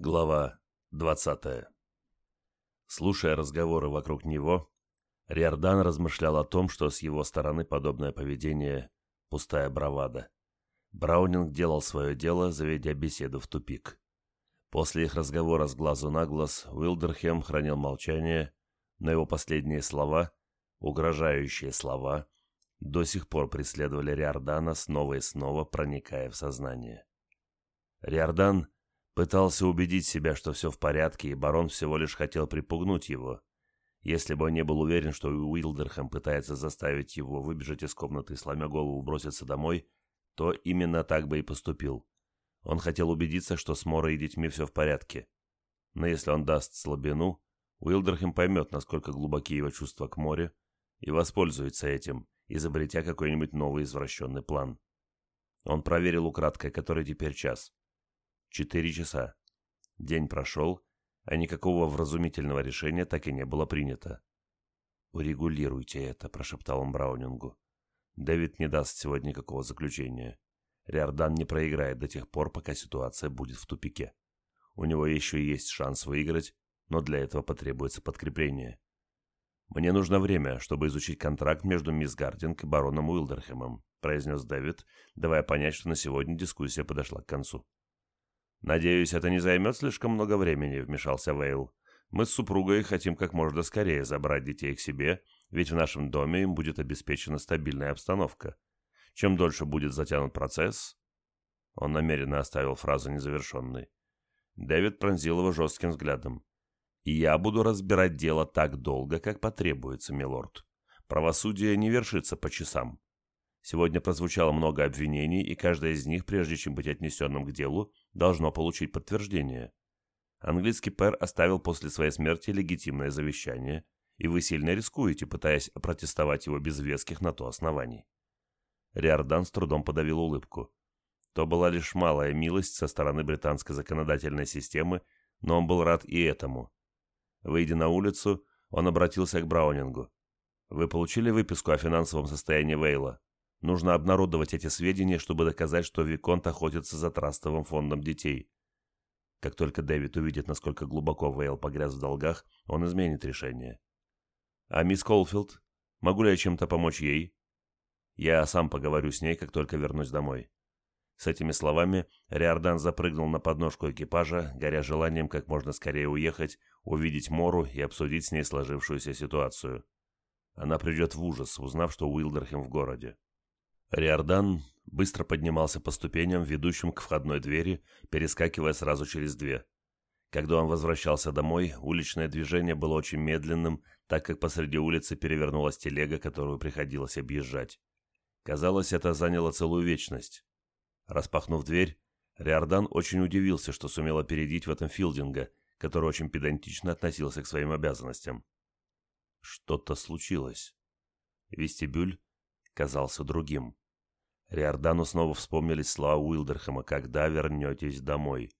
Глава 20. Слушая разговоры вокруг него, Риордан размышлял о том, что с его стороны подобное поведение – пустая бравада. Браунинг делал свое дело, заведя беседу в тупик. После их разговора с глазу на глаз Уилдерхем хранил молчание, но его последние слова, угрожающие слова, до сих пор преследовали Риордана снова и снова, проникая в сознание. Риордан – Пытался убедить себя, что все в порядке, и барон всего лишь хотел припугнуть его. Если бы он не был уверен, что Уилдерхэм пытается заставить его выбежать из комнаты и, сломя голову, броситься домой, то именно так бы и поступил. Он хотел убедиться, что с Морой и детьми все в порядке. Но если он даст слабину, Уилдерхэм поймет, насколько глубоки его чувства к морю, и воспользуется этим, изобретя какой-нибудь новый извращенный план. Он проверил украдкой, который теперь час. Четыре часа. День прошел, а никакого вразумительного решения так и не было принято. «Урегулируйте это», — прошептал он Браунингу. «Дэвид не даст сегодня никакого заключения. Риордан не проиграет до тех пор, пока ситуация будет в тупике. У него еще есть шанс выиграть, но для этого потребуется подкрепление. Мне нужно время, чтобы изучить контракт между мисс Гардинг и бароном Уилдерхэмом», — произнес Дэвид, давая понять, что на сегодня дискуссия подошла к концу. «Надеюсь, это не займет слишком много времени», — вмешался Вейл. «Мы с супругой хотим как можно скорее забрать детей к себе, ведь в нашем доме им будет обеспечена стабильная обстановка. Чем дольше будет затянут процесс...» Он намеренно оставил фразу незавершенной. Дэвид пронзил его жестким взглядом. «И я буду разбирать дело так долго, как потребуется, милорд. Правосудие не вершится по часам. Сегодня прозвучало много обвинений, и каждое из них, прежде чем быть отнесенным к делу, должно получить подтверждение. Английский пэр оставил после своей смерти легитимное завещание, и вы сильно рискуете, пытаясь опротестовать его без веских на то оснований. Риордан с трудом подавил улыбку. То была лишь малая милость со стороны британской законодательной системы, но он был рад и этому. Выйдя на улицу, он обратился к Браунингу. «Вы получили выписку о финансовом состоянии Вейла?» Нужно обнародовать эти сведения, чтобы доказать, что Виконт охотится за трастовым фондом детей. Как только Дэвид увидит, насколько глубоко Вейл погряз в долгах, он изменит решение. А мисс Колфилд? Могу ли я чем-то помочь ей? Я сам поговорю с ней, как только вернусь домой. С этими словами Риордан запрыгнул на подножку экипажа, горя желанием как можно скорее уехать, увидеть Мору и обсудить с ней сложившуюся ситуацию. Она придет в ужас, узнав, что Уилдерхем в городе. Риордан быстро поднимался по ступеням, ведущим к входной двери, перескакивая сразу через две. Когда он возвращался домой, уличное движение было очень медленным, так как посреди улицы перевернулась телега, которую приходилось объезжать. Казалось, это заняло целую вечность. Распахнув дверь, Риордан очень удивился, что сумел опередить в этом Филдинга, который очень педантично относился к своим обязанностям. Что-то случилось. Вестибюль казался другим. Риордану снова вспомнились слова Уилдерхэма «Когда вернетесь домой?»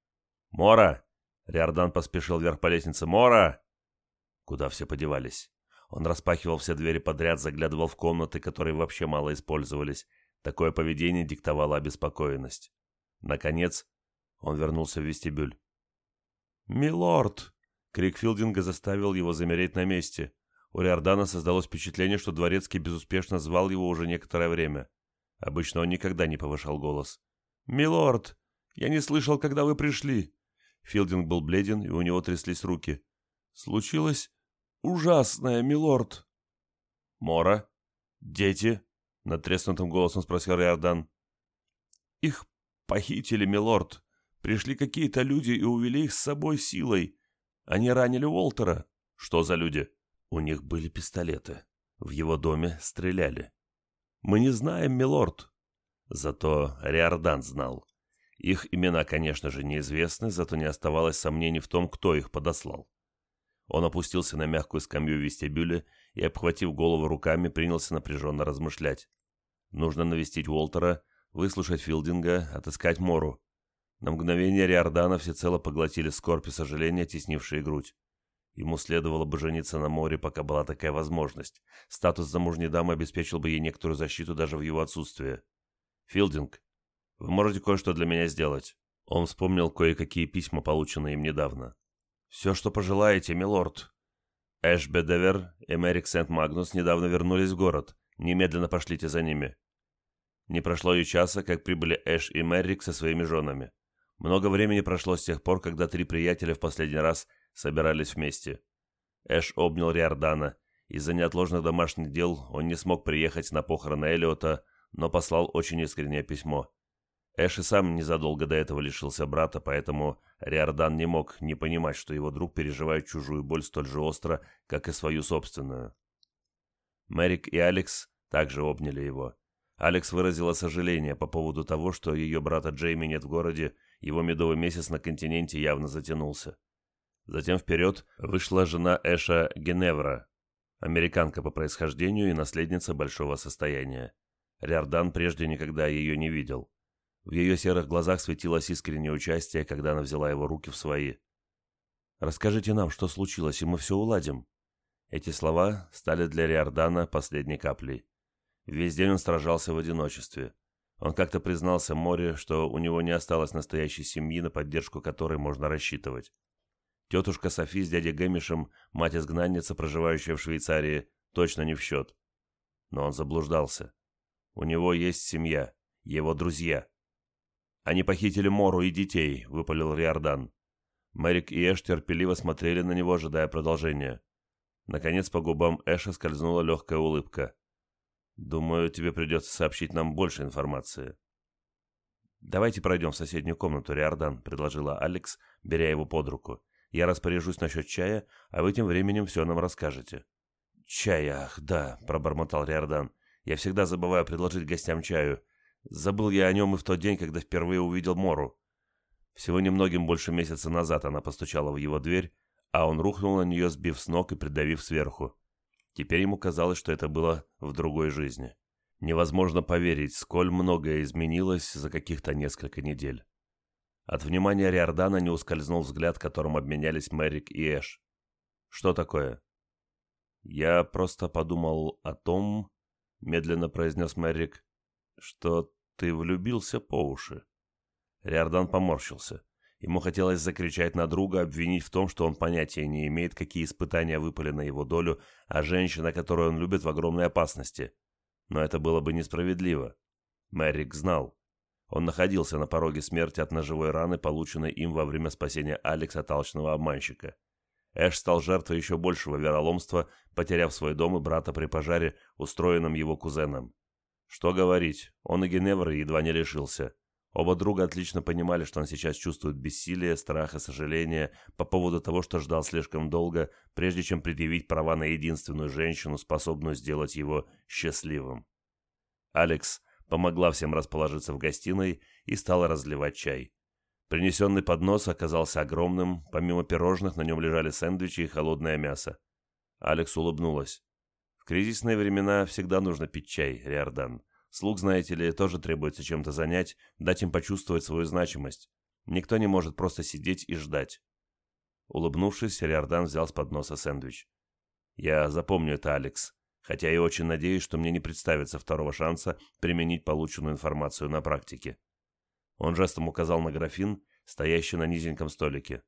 «Мора!» Риордан поспешил вверх по лестнице. «Мора!» Куда все подевались? Он распахивал все двери подряд, заглядывал в комнаты, которые вообще мало использовались. Такое поведение диктовало обеспокоенность. Наконец, он вернулся в вестибюль. «Милорд!» Крик Филдинга заставил его замереть на месте. У Риордана создалось впечатление, что Дворецкий безуспешно звал его уже некоторое время. Обычно он никогда не повышал голос. «Милорд, я не слышал, когда вы пришли». Филдинг был бледен, и у него тряслись руки. «Случилось ужасное, милорд». «Мора? Дети?» — надтреснутым голосом спросил Риордан. «Их похитили, милорд. Пришли какие-то люди и увели их с собой силой. Они ранили Уолтера». «Что за люди?» У них были пистолеты. В его доме стреляли. Мы не знаем, милорд. Зато Риордан знал. Их имена, конечно же, неизвестны, зато не оставалось сомнений в том, кто их подослал. Он опустился на мягкую скамью в вестибюле и, обхватив голову руками, принялся напряженно размышлять. Нужно навестить Уолтера, выслушать Филдинга, отыскать Мору. На мгновение Риордана всецело поглотили скорбь и сожаление, теснившие грудь. Ему следовало бы жениться на море, пока была такая возможность. Статус замужней дамы обеспечил бы ей некоторую защиту даже в его отсутствие. «Филдинг, вы можете кое-что для меня сделать?» Он вспомнил кое-какие письма, полученные им недавно. «Все, что пожелаете, милорд». Эш Бедевер и Мерик Сент-Магнус недавно вернулись в город. Немедленно пошлите за ними. Не прошло и часа, как прибыли Эш и Меррик со своими женами. Много времени прошло с тех пор, когда три приятеля в последний раз собирались вместе. Эш обнял Риордана. Из-за неотложных домашних дел он не смог приехать на похороны Эллиота, но послал очень искреннее письмо. Эш и сам незадолго до этого лишился брата, поэтому Риордан не мог не понимать, что его друг переживает чужую боль столь же остро, как и свою собственную. Мэрик и Алекс также обняли его. Алекс выразила сожаление по поводу того, что ее брата Джейми нет в городе, его медовый месяц на континенте явно затянулся. Затем вперед вышла жена Эша Геневра, американка по происхождению и наследница большого состояния. Риордан прежде никогда ее не видел. В ее серых глазах светилось искреннее участие, когда она взяла его руки в свои. «Расскажите нам, что случилось, и мы все уладим». Эти слова стали для Риордана последней каплей. Весь день он сражался в одиночестве. Он как-то признался Море, что у него не осталось настоящей семьи, на поддержку которой можно рассчитывать. Тетушка Софи с дядей Гэмишем, мать-изгнанница, проживающая в Швейцарии, точно не в счет. Но он заблуждался. У него есть семья, его друзья. Они похитили Мору и детей, выпалил Риордан. Мэрик и Эш терпеливо смотрели на него, ожидая продолжения. Наконец по губам Эша скользнула легкая улыбка. «Думаю, тебе придется сообщить нам больше информации». «Давайте пройдем в соседнюю комнату, Риордан», — предложила Алекс, беря его под руку. Я распоряжусь насчет чая, а вы тем временем все нам расскажете». «Чай, ах, да», — пробормотал Риордан. «Я всегда забываю предложить гостям чаю. Забыл я о нем и в тот день, когда впервые увидел Мору». Всего немногим больше месяца назад она постучала в его дверь, а он рухнул на нее, сбив с ног и придавив сверху. Теперь ему казалось, что это было в другой жизни. Невозможно поверить, сколь многое изменилось за каких-то несколько недель. От внимания Риордана не ускользнул взгляд, которым обменялись Мэрик и Эш. «Что такое?» «Я просто подумал о том», — медленно произнес Мэрик, — «что ты влюбился по уши». Риордан поморщился. Ему хотелось закричать на друга, обвинить в том, что он понятия не имеет, какие испытания выпали на его долю, а женщина, которую он любит, в огромной опасности. Но это было бы несправедливо. Мэрик знал. Он находился на пороге смерти от ножевой раны, полученной им во время спасения Алекса от обманщика. Эш стал жертвой еще большего вероломства, потеряв свой дом и брата при пожаре, устроенном его кузеном. Что говорить, он и Геневры едва не лишился. Оба друга отлично понимали, что он сейчас чувствует бессилие, страх и сожаление по поводу того, что ждал слишком долго, прежде чем предъявить права на единственную женщину, способную сделать его счастливым. Алекс помогла всем расположиться в гостиной и стала разливать чай. Принесенный поднос оказался огромным, помимо пирожных на нем лежали сэндвичи и холодное мясо. Алекс улыбнулась. В кризисные времена всегда нужно пить чай, Риордан. Слуг, знаете ли, тоже требуется чем-то занять, дать им почувствовать свою значимость. Никто не может просто сидеть и ждать. Улыбнувшись, Риордан взял с подноса сэндвич. «Я запомню это, Алекс хотя и очень надеюсь, что мне не представится второго шанса применить полученную информацию на практике. Он жестом указал на графин, стоящий на низеньком столике.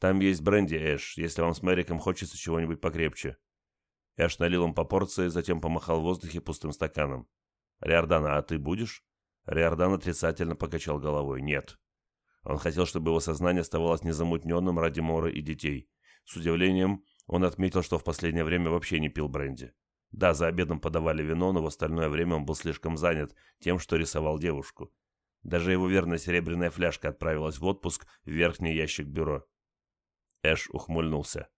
«Там есть бренди, Эш, если вам с Мэриком хочется чего-нибудь покрепче». Эш налил им по порции, затем помахал в воздухе пустым стаканом. «Риордана, а ты будешь?» Риордан отрицательно покачал головой. «Нет». Он хотел, чтобы его сознание оставалось незамутненным ради Моры и детей. С удивлением он отметил, что в последнее время вообще не пил бренди. Да, за обедом подавали вино, но в остальное время он был слишком занят тем, что рисовал девушку. Даже его верная серебряная фляжка отправилась в отпуск в верхний ящик бюро. Эш ухмыльнулся.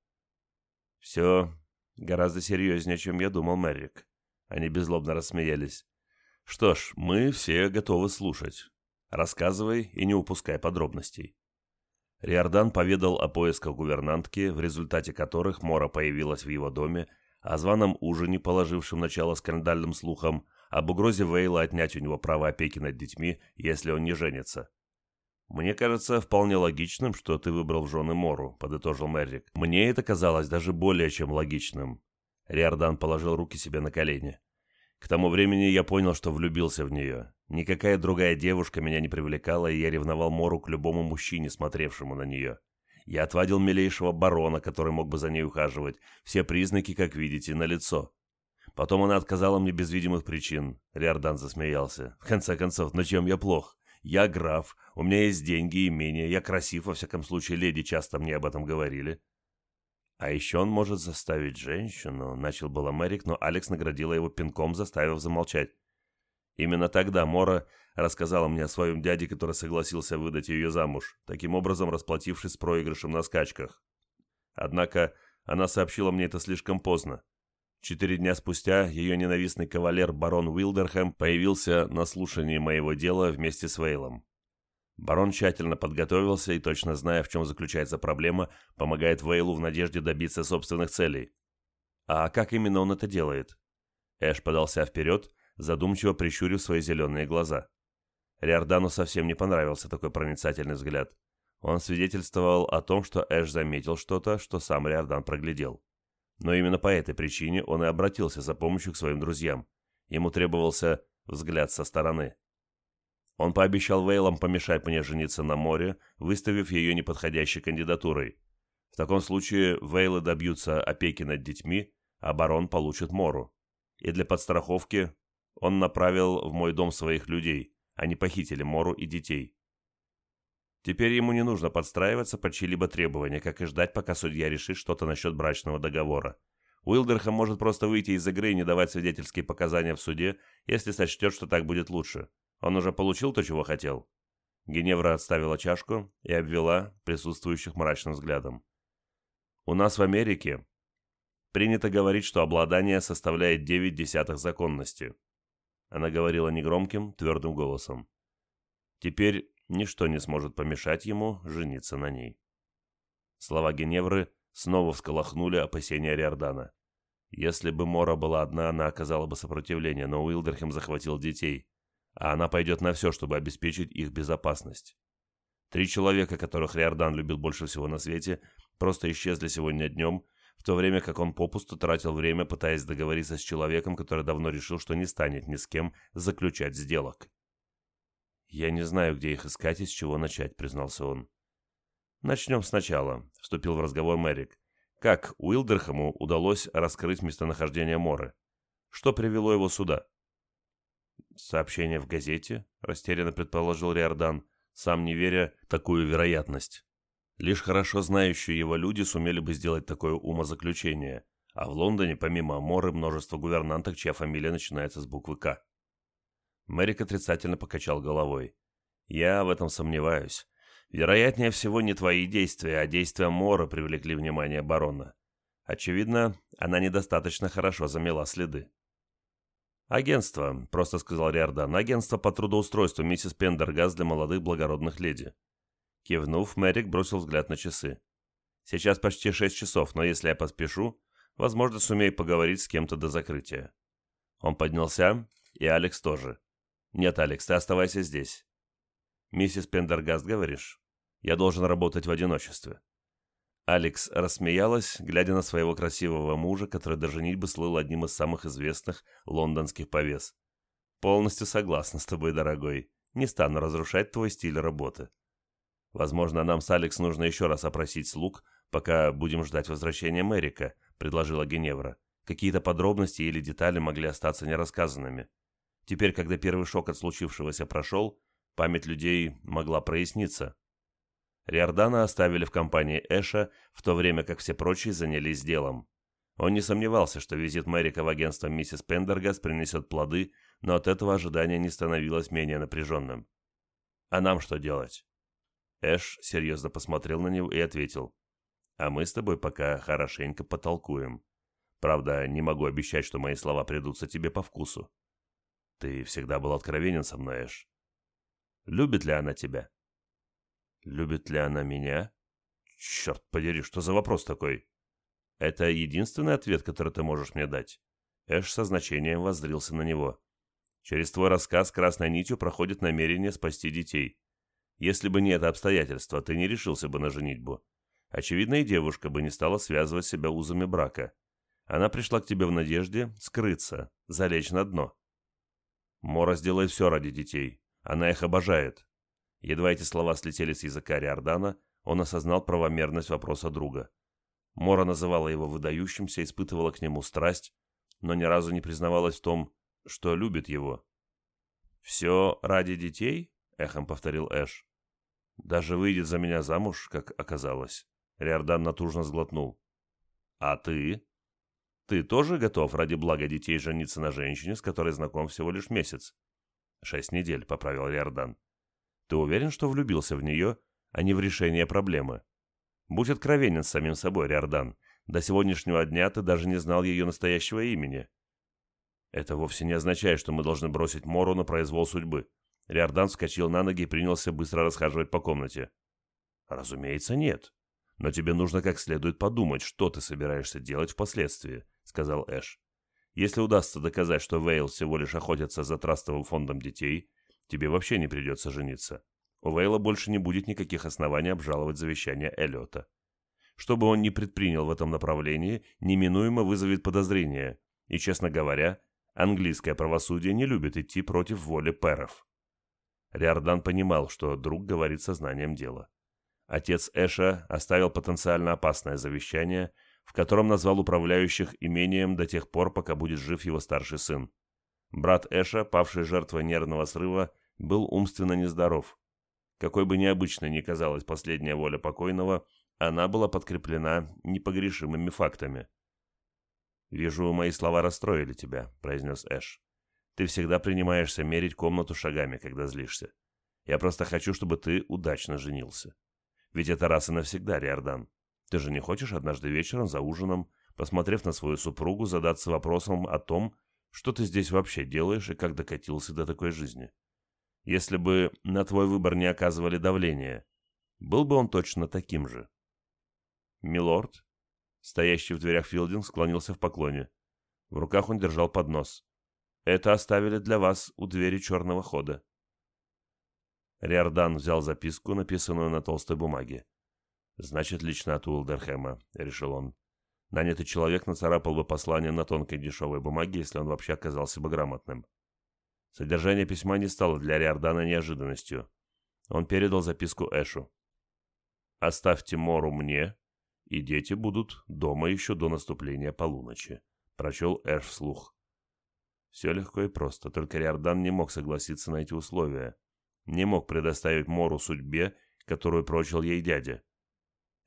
«Все гораздо серьезнее, чем я думал, Мэрик». Они беззлобно рассмеялись. «Что ж, мы все готовы слушать. Рассказывай и не упускай подробностей». Риордан поведал о поисках гувернантки, в результате которых Мора появилась в его доме о званом ужине, положившем начало скандальным слухам, об угрозе Вейла отнять у него право опеки над детьми, если он не женится. «Мне кажется вполне логичным, что ты выбрал в жены Мору», — подытожил Меррик. «Мне это казалось даже более чем логичным». Риордан положил руки себе на колени. К тому времени я понял, что влюбился в нее. Никакая другая девушка меня не привлекала, и я ревновал Мору к любому мужчине, смотревшему на нее. Я отвадил милейшего барона, который мог бы за ней ухаживать. Все признаки, как видите, на лицо. Потом она отказала мне без видимых причин. Риордан засмеялся. В конце концов, на чем я плох? Я граф, у меня есть деньги и имения, я красив, во всяком случае, леди часто мне об этом говорили. А еще он может заставить женщину, начал было Мэрик, но Алекс наградила его пинком, заставив замолчать. Именно тогда Мора рассказала мне о своем дяде, который согласился выдать ее замуж, таким образом расплатившись проигрышем на скачках. Однако она сообщила мне это слишком поздно. Четыре дня спустя ее ненавистный кавалер барон Уилдерхэм появился на слушании моего дела вместе с Вейлом. Барон тщательно подготовился и, точно зная, в чем заключается проблема, помогает Вейлу в надежде добиться собственных целей. А как именно он это делает? Эш подался вперед, задумчиво прищурив свои зеленые глаза. Риордану совсем не понравился такой проницательный взгляд. Он свидетельствовал о том, что Эш заметил что-то, что сам Риордан проглядел. Но именно по этой причине он и обратился за помощью к своим друзьям. Ему требовался взгляд со стороны. Он пообещал Вейлам помешать мне жениться на море, выставив ее неподходящей кандидатурой. В таком случае Вейлы добьются опеки над детьми, а барон получит Мору. И для подстраховки он направил в мой дом своих людей. Они похитили Мору и детей. Теперь ему не нужно подстраиваться под чьи-либо требования, как и ждать, пока судья решит что-то насчет брачного договора. Уилдерхэм может просто выйти из игры и не давать свидетельские показания в суде, если сочтет, что так будет лучше. Он уже получил то, чего хотел. Геневра отставила чашку и обвела присутствующих мрачным взглядом. «У нас в Америке принято говорить, что обладание составляет девять десятых законности». Она говорила негромким, твердым голосом. «Теперь ничто не сможет помешать ему жениться на ней. Слова Геневры снова всколохнули опасения Риордана. Если бы Мора была одна, она оказала бы сопротивление, но Уилдерхем захватил детей, а она пойдет на все, чтобы обеспечить их безопасность. Три человека, которых Риордан любил больше всего на свете, просто исчезли сегодня днем, в то время как он попусту тратил время, пытаясь договориться с человеком, который давно решил, что не станет ни с кем заключать сделок. «Я не знаю, где их искать и с чего начать», — признался он. «Начнем сначала», — вступил в разговор Мэрик. «Как Уилдерхэму удалось раскрыть местонахождение Моры? Что привело его сюда?» «Сообщение в газете», — растерянно предположил Риордан, сам не веря такую вероятность. Лишь хорошо знающие его люди сумели бы сделать такое умозаключение, а в Лондоне помимо Моры множество гувернанток, чья фамилия начинается с буквы «К». Мэрик отрицательно покачал головой. «Я в этом сомневаюсь. Вероятнее всего, не твои действия, а действия Мора привлекли внимание барона. Очевидно, она недостаточно хорошо замела следы». «Агентство», — просто сказал Риордан, — «агентство по трудоустройству миссис Пендергас для молодых благородных леди». Кивнув, Мэрик бросил взгляд на часы. «Сейчас почти шесть часов, но если я поспешу, возможно, сумею поговорить с кем-то до закрытия». Он поднялся, и Алекс тоже. «Нет, Алекс, ты оставайся здесь». «Миссис Пендергаст, говоришь? Я должен работать в одиночестве». Алекс рассмеялась, глядя на своего красивого мужа, который до женитьбы слыл одним из самых известных лондонских повес. «Полностью согласна с тобой, дорогой. Не стану разрушать твой стиль работы. Возможно, нам с Алекс нужно еще раз опросить слуг, пока будем ждать возвращения Мэрика», — предложила Геневра. «Какие-то подробности или детали могли остаться нерассказанными. Теперь, когда первый шок от случившегося прошел, память людей могла проясниться. Риордана оставили в компании Эша, в то время как все прочие занялись делом. Он не сомневался, что визит Мэрика в агентство миссис Пендергас принесет плоды, но от этого ожидание не становилось менее напряженным. «А нам что делать?» Эш серьезно посмотрел на него и ответил. «А мы с тобой пока хорошенько потолкуем. Правда, не могу обещать, что мои слова придутся тебе по вкусу. Ты всегда был откровенен со мной, Эш. Любит ли она тебя? Любит ли она меня? Черт подери, что за вопрос такой? Это единственный ответ, который ты можешь мне дать. Эш со значением воззрился на него. Через твой рассказ красной нитью проходит намерение спасти детей. Если бы не это обстоятельство, ты не решился бы на женитьбу. Очевидно, и девушка бы не стала связывать себя узами брака. Она пришла к тебе в надежде скрыться, залечь на дно. Мора сделает все ради детей. Она их обожает. Едва эти слова слетели с языка Риордана, он осознал правомерность вопроса друга. Мора называла его выдающимся, испытывала к нему страсть, но ни разу не признавалась в том, что любит его. «Все ради детей?» — эхом повторил Эш. «Даже выйдет за меня замуж, как оказалось». Риордан натужно сглотнул. «А ты?» «Ты тоже готов ради блага детей жениться на женщине, с которой знаком всего лишь месяц?» «Шесть недель», — поправил Риордан. «Ты уверен, что влюбился в нее, а не в решение проблемы?» «Будь откровенен с самим собой, Риордан. До сегодняшнего дня ты даже не знал ее настоящего имени». «Это вовсе не означает, что мы должны бросить Мору на произвол судьбы». Риордан вскочил на ноги и принялся быстро расхаживать по комнате. «Разумеется, нет. Но тебе нужно как следует подумать, что ты собираешься делать впоследствии», — сказал Эш. «Если удастся доказать, что Вейл всего лишь охотится за трастовым фондом детей, тебе вообще не придется жениться. У Вейла больше не будет никаких оснований обжаловать завещание Эллиота. Что бы он ни предпринял в этом направлении, неминуемо вызовет подозрения, и, честно говоря, Английское правосудие не любит идти против воли пэров. Риордан понимал, что друг говорит сознанием дела. Отец Эша оставил потенциально опасное завещание, в котором назвал управляющих имением до тех пор, пока будет жив его старший сын. Брат Эша, павший жертвой нервного срыва, был умственно нездоров. Какой бы необычной ни казалась последняя воля покойного, она была подкреплена непогрешимыми фактами – «Вижу, мои слова расстроили тебя», — произнес Эш. «Ты всегда принимаешься мерить комнату шагами, когда злишься. Я просто хочу, чтобы ты удачно женился. Ведь это раз и навсегда, Риордан. Ты же не хочешь однажды вечером за ужином, посмотрев на свою супругу, задаться вопросом о том, что ты здесь вообще делаешь и как докатился до такой жизни? Если бы на твой выбор не оказывали давления, был бы он точно таким же?» «Милорд», Стоящий в дверях Филдинг склонился в поклоне. В руках он держал поднос. «Это оставили для вас у двери черного хода». Риордан взял записку, написанную на толстой бумаге. «Значит, лично от Уилдерхэма», — решил он. Нанятый человек нацарапал бы послание на тонкой дешевой бумаге, если он вообще оказался бы грамотным. Содержание письма не стало для Риордана неожиданностью. Он передал записку Эшу. «Оставьте Мору мне, и дети будут дома еще до наступления полуночи», — прочел Эш вслух. Все легко и просто, только Риордан не мог согласиться на эти условия. Не мог предоставить Мору судьбе, которую прочил ей дядя.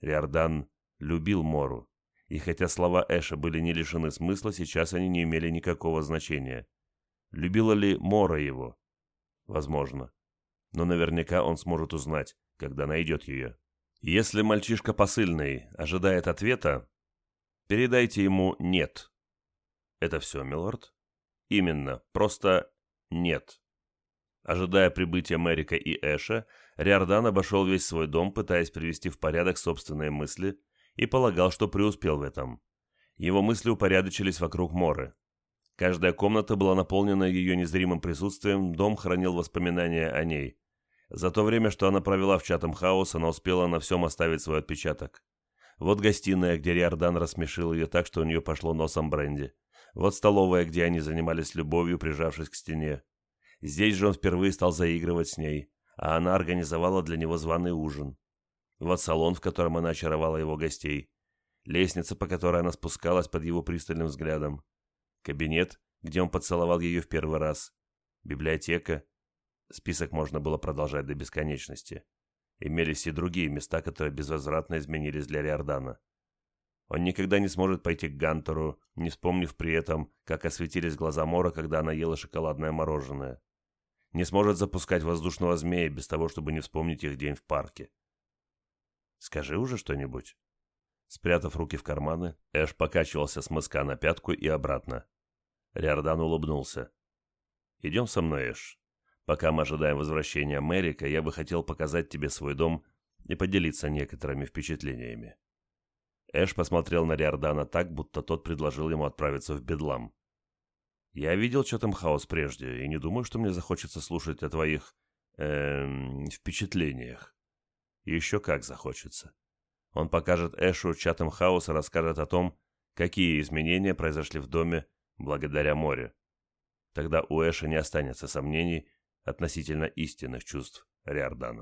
Риордан любил Мору, и хотя слова Эша были не лишены смысла, сейчас они не имели никакого значения. Любила ли Мора его? Возможно. Но наверняка он сможет узнать, когда найдет ее. Если мальчишка посыльный ожидает ответа, передайте ему «нет». Это все, милорд? Именно, просто «нет». Ожидая прибытия Мэрика и Эша, Риордан обошел весь свой дом, пытаясь привести в порядок собственные мысли, и полагал, что преуспел в этом. Его мысли упорядочились вокруг Моры. Каждая комната была наполнена ее незримым присутствием, дом хранил воспоминания о ней. За то время, что она провела в чатом хаос, она успела на всем оставить свой отпечаток. Вот гостиная, где Риордан рассмешил ее так, что у нее пошло носом бренди. Вот столовая, где они занимались любовью, прижавшись к стене. Здесь же он впервые стал заигрывать с ней, а она организовала для него званый ужин. Вот салон, в котором она очаровала его гостей. Лестница, по которой она спускалась под его пристальным взглядом. Кабинет, где он поцеловал ее в первый раз. Библиотека, Список можно было продолжать до бесконечности. Имелись и другие места, которые безвозвратно изменились для Риордана. Он никогда не сможет пойти к Гантеру, не вспомнив при этом, как осветились глаза Мора, когда она ела шоколадное мороженое. Не сможет запускать воздушного змея без того, чтобы не вспомнить их день в парке. «Скажи уже что-нибудь». Спрятав руки в карманы, Эш покачивался с мыска на пятку и обратно. Риордан улыбнулся. «Идем со мной, Эш. Пока мы ожидаем возвращения Мэрика, я бы хотел показать тебе свой дом и поделиться некоторыми впечатлениями». Эш посмотрел на Риордана так, будто тот предложил ему отправиться в Бедлам. «Я видел Чотем Хаус прежде, и не думаю, что мне захочется слушать о твоих... Эм, впечатлениях. Еще как захочется». Он покажет Эшу Чатем Хаус и расскажет о том, какие изменения произошли в доме благодаря морю. Тогда у Эша не останется сомнений относительно истинных чувств Риордана.